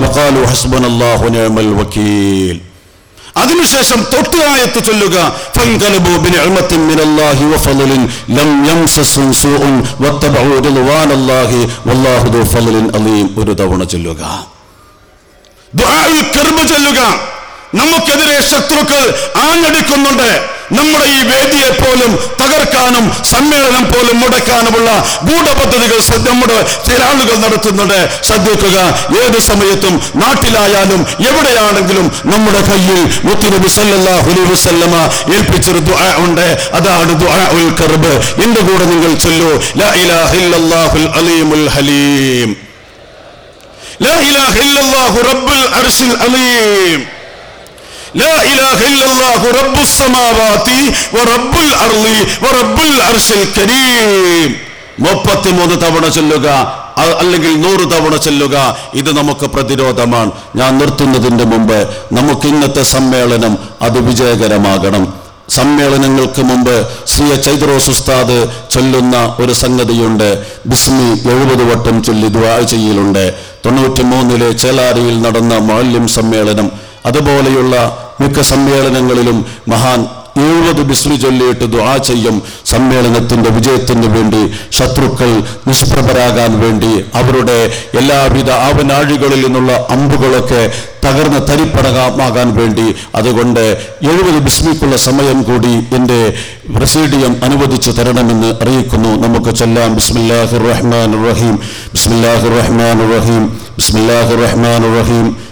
വഖാലു ഹസ്ബനല്ലാഹു വകീൽ അതിനുശേഷം തൊട്ട് ആയത്ത് ചൊല്ലുക ഒരു തവണ ചൊല്ലുക. ചൊല്ലുക. നമുക്കെതിരെ ശത്രുക്കൾ ആഞ്ഞടിക്കുന്നുണ്ട്. നമ്മുടെ ഈ വേദിയെ പോലും തകർക്കാനും സമ്മേളനം പോലും മുടക്കാനുമുള്ള ഗൂഢപദ്ധതികൾ നമ്മുടെ ചിലാളുകൾ നടത്തുന്നുണ്ട് ശ്രദ്ധിക്കുക. ഏത് സമയത്തും നാട്ടിലായാലും എവിടെയാണെങ്കിലും നമ്മുടെ കയ്യിൽ മുത്തുനബി സല്ലല്ലാഹു അലൈഹി വസല്ലമ ഏൽപ്പിച്ചൊരു ദുആ ഉണ്ട്. അതാണ് കർബ്. എന്റെ കൂടെ നിങ്ങൾ ചൊല്ലൂ. ലാ ഇലാഹ ഇല്ലല്ലാഹുൽ അലീമുൽ ഹലീം. ലാ ഇലാഹ ഇല്ലല്ലാഹു മുപ്പത്തിമൂന്ന് തവണ ചൊല്ലുക അല്ലെങ്കിൽ നൂറ് തവണ ചെല്ലുക ഇത് നമുക്ക് പ്രതിരോധമാണ്. ഞാൻ നിർത്തുന്നതിന്റെ മുമ്പ് നമുക്ക് ഇന്നത്തെ സമ്മേളനം അത് വിജയകരമാകണം. സമ്മേളനങ്ങൾക്ക് മുമ്പ് ശ്രീ ചൈദ്രോസ് ഉസ്താദ് ചൊല്ലുന്ന ഒരു സംഗതിയുണ്ട്. ബിസ്മി എഴുപത് വട്ടം ചൊല്ലി ദുആ തൊണ്ണൂറ്റി മൂന്നിലെ ചേലാരിയിൽ നടന്ന മാലിന്യം സമ്മേളനം അതുപോലെയുള്ള മിക്ക സമ്മേളനങ്ങളിലും മഹാൻ എഴുപത് ബിസ്മി ചൊല്ലിയിട്ട് ദുആ ചെയ്യും. സമ്മേളനത്തിന്റെ വിജയത്തിന് വേണ്ടി ശത്രുക്കൾ നിഷ്പ്രഭരാകാൻ വേണ്ടി അവരുടെ എല്ലാവിധ ആവനാഴികളിൽ നിന്നുള്ള അമ്പുകളൊക്കെ തകർന്ന് തരിപ്പടകമാകാൻ വേണ്ടി. അതുകൊണ്ട് എഴുപത് ബിസ്മിക്കുള്ള സമയം കൂടി എന്റെ പ്രസീഡിയം അനുവദിച്ചു തരണമെന്ന് അറിയിക്കുന്നു. നമുക്ക് ചൊല്ലാം. ബിസ്മില്ലാഹിർ റഹ്മാൻ റഹീം. ബിസ്മില്ലാഹിർ റഹ്മാൻ റഹീം. ബിസ്മില്ലാഹിർ റഹ്മാൻ റഹീം.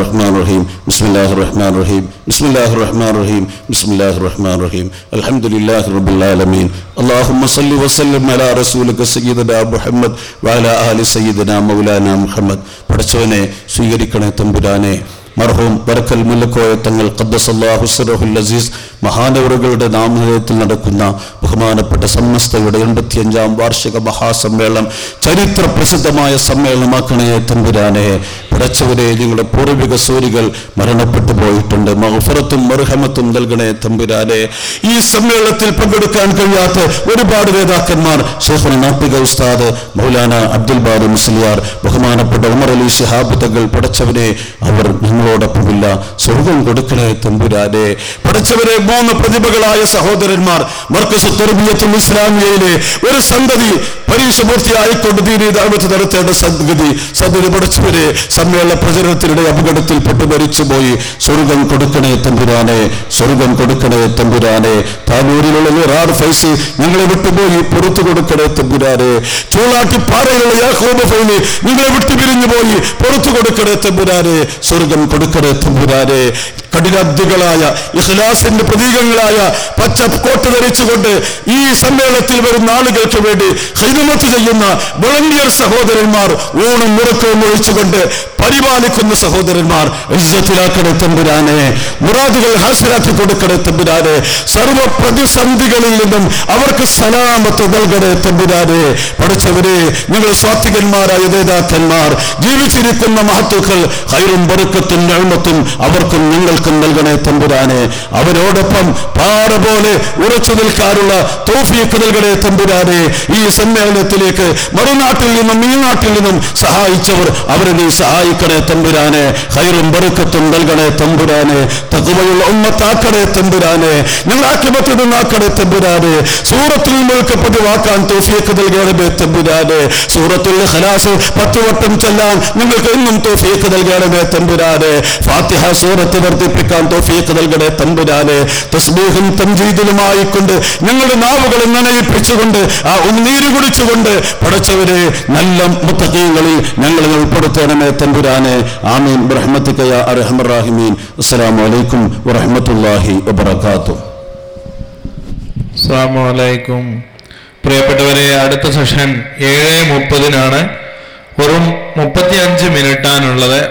الرحمن الرحيم بسم الله الرحمن الرحيم بسم الله الرحمن الرحيم بسم الله الرحمن الرحيم الحمد لله رب العالمين اللهم صل وسلم على رسولك سيدنا محمد وعلى آل سيدنا مولانا محمد പഠിച്ചവനെ സ്വീകരിക്കണേ തമ്പുരാനെ മർഹൂം ബർക്കൽ മുല്ലക്കോയ തങ്ങൾ ഖദ്ദസ് അള്ളാഹു അസീസ് മഹാനവറുകളുടെ നാമധേയത്തിൽ നടക്കുന്ന ബഹുമാനപ്പെട്ട സമസ്തയുടെ എൺപത്തിയഞ്ചാം വാർഷിക മഹാസമ്മേളനം ചരിത്ര പ്രസിദ്ധമായ സമ്മേളനമാക്കണേ തമ്പുരാനെ. പടച്ചവരെ നിങ്ങളുടെ പൂർവിക സൂരികൾ മരണപ്പെട്ടു പോയിട്ടുണ്ട്. മഹഫറത്തും മർഹമത്തും നൽകണേ തമ്പുരാനെ. ഈ സമ്മേളനത്തിൽ പങ്കെടുക്കാൻ കഴിയാത്ത ഒരുപാട് നേതാക്കന്മാർ ഷെയ്ഖുൽ നാപ്പിക ഉസ്താദ് മൗലാന അബ്ദുൽ ബാദ് മുസ്ലിയാർ ബഹുമാനപ്പെട്ട ഉമർ അലി ശിഹാബ് തങ്ങൾ പടച്ചവനെ അവർ ഞങ്ങളോടൊപ്പമില്ല സ്വർഗം കൊടുക്കണേ തമ്പുരാനെ. പടച്ചവരെ മൂന്ന് പ്രതിഭകളായ സഹോദരന്മാർ മർക്കസ് തെർബിയത്തുൽ ഇസ്ലാമിയയിലെ ഒരു സന്തതി പരീക്ഷ പൂർത്തിയായിക്കൊണ്ട് ദീനി ദാവത്ത് നടത്തേണ്ട സംഗതി സദ്ഗതി പഠിച്ചവരെ സമ്മേളന പ്രചരണത്തിനിടെ അപകടത്തിൽപ്പെട്ട് മരിച്ചുപോയി. സ്വർഗം കൊടുക്കണേ തമ്പുരാനെ സ്വർഗം കൊടുക്കണേ തമ്പുരാനെ. താനൂരിലുള്ള റാർ ഫൈസി നിങ്ങളെ വിട്ടുപോയി പുറത്തു കൊടുക്കണേ തമ്പുരാനെ. ചൂളാട്ടിപ്പാറയിലുള്ള യാഹോബ് ഫൈനി നിങ്ങളെ വിട്ടു പിരിഞ്ഞു പോയി പുറത്തു കൊടുക്കണേ തമ്പുരാനെ. സ്വർഗം കൊടുക്കണേ തമ്പുരാനെ. കഠിനാബ്ദികളായ ഇഖ്ലാസിന്റെ പ്രതീകങ്ങളായ പച്ച കോട്ട് ധരിച്ചുകൊണ്ട് ഈ സമ്മേളനത്തിൽ വരുന്ന ആളുകൾക്ക് വേണ്ടി ഹൈദമത്ത് ചെയ്യുന്ന വളണ്ടിയർ സഹോദരന്മാർ ഊണും മുറക്കവും ഒഴിച്ചുകൊണ്ട് പരിപാലിക്കുന്ന സഹോദരന്മാർ ഇജ്ജത്തിലാക്കണേ തമ്പുരാനെ. മുറാദുകൾ ഹാസരാക്കി കൊടുക്കണേ തമ്പുരാനെ. സർവ പ്രതിസന്ധികളിൽ നിന്നും അവർക്ക് സലാമത്ത് നൽകണേ തമ്പുരാനെ. പഠിച്ചവരെ നിങ്ങൾ സ്വാത്വികന്മാരായ നേതാക്കന്മാർ ജീവിച്ചിരിക്കുന്ന മഹത്തുക്കൾ ഹൈറും ബറുക്കത്തും ഞഴമത്തും അവർക്കും നിങ്ങൾക്കും നൽകണേ തമ്പുരാനെ. അവരോടൊപ്പം പാറ പോലെ ഉറച്ചു നിൽക്കാറുള്ള തോഫിയൊക്കെ നൽകണേ തമ്പുരാനെ. ഈ സമ്മേളനത്തിലേക്ക് മറുനാട്ടിൽ നിന്നും ഈ നാട്ടിൽ നിന്നും സഹായിച്ചവർ അവരെ നീ സഹായിക്കണേ തമ്പുരാനെ ഹൈറും ബറുക്കത്തും നൽകണേ തമ്പുരാനെ തകുമയുള്ള ഉമ്മത്താക്കണേ തമ്പുരാനെ ഞങ്ങളാക്കിമത്തിൽ നിന്നാക്കണേ തമ്പുരാനെ സൂറത്തിൽ മുഴുക്ക പതിവാക്കാൻ തോഫിയൊക്കെ നൽകണമേ തമ്പുരാനെ സൂറത്തുൽ ഹലാസ് പത്ത് വട്ടം ചെല്ലാൻ നിങ്ങൾക്ക് എന്നും തോഫിയൊക്കെ നൽകണമേ തമ്പുരാനെ ഫാത്തിഹ സൂറത്ത് വർദ്ധിപ്പിക്കാൻ തോഫിയൊക്കെ നൽകണേ തമ്പുരാനെ തസ്ബീഹും തഞ്ചീതിലുമായിക്കൊണ്ട് കൊണ്ട് ഞങ്ങളുടെ നാവുകളെ നനയിപ്പിച്ചുകൊണ്ട് ആ ഉന്നീര് കുടിച്ചുകൊണ്ട് പടച്ചവരെ നല്ല മുത്തകീങ്ങളിൽ ഞങ്ങളെ ഉൾപ്പെടുത്തണമേ തമ്പുരാനെ ആമീൻ. റഹ്മത്തിക്കയ അറഹമറാഹിമീൻ അസ്സലാമു അലൈക്കും വറഹ്മത്തുള്ളാഹി വബറകാതുഹു. അസ്സാമലൈക്കും പ്രിയപ്പെട്ടവരെ അടുത്ത സെഷൻ ഏഴ് മുപ്പതിനാണ്. വെറും മുപ്പത്തി അഞ്ച് മിനിറ്റാണുള്ളത്.